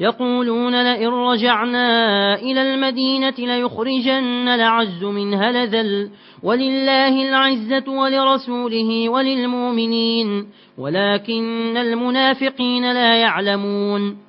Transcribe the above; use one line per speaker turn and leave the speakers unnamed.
يقولون لئن رجعنا إلى المدينة ليخرجن لعز منها لذل ولله العزة ولرسوله وللمؤمنين ولكن المنافقين لا يعلمون